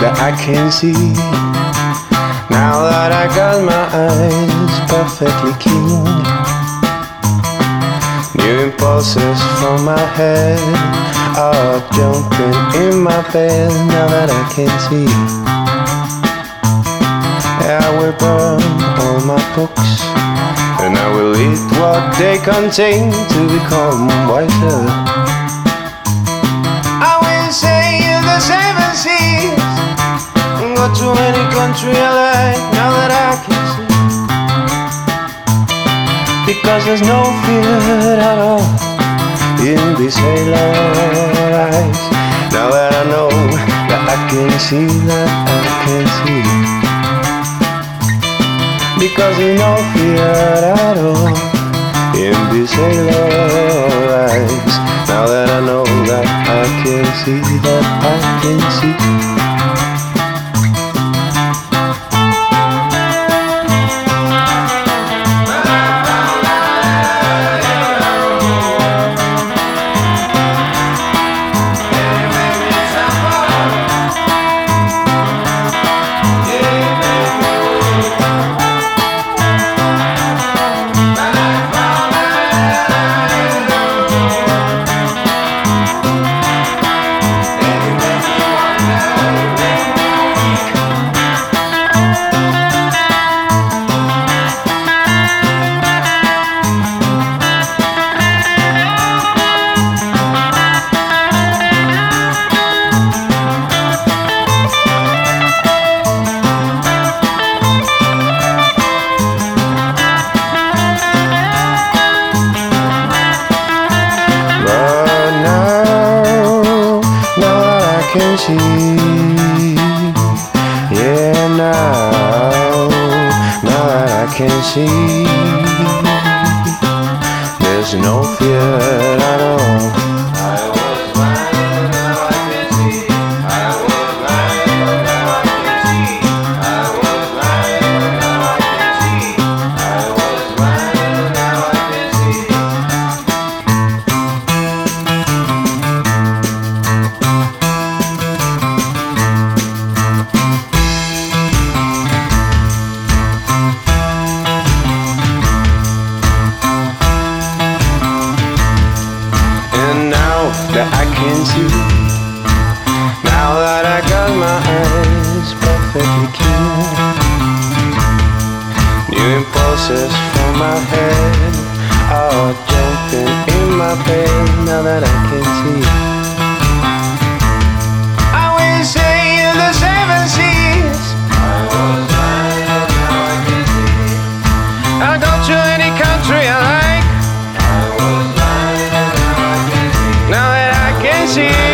that I can see. Now that I got my eyes perfectly keen. New impulses from my head are jumping in my bed now that I can see. I will burn all my books and I will eat what they contain to become wiser. To any country I like now that I can see. Because there's no fear at all in these sailor eyes. Now that I know that I can see, that I can see. Because there's no fear at all in these sailor eyes. Now that I know that I can see, that I can see. Now, now that I can see, there's no fear at all. That I can see, now that I got my eyes perfectly keen, new impulses from my head are jumping in my bed. Now that I can see. rising.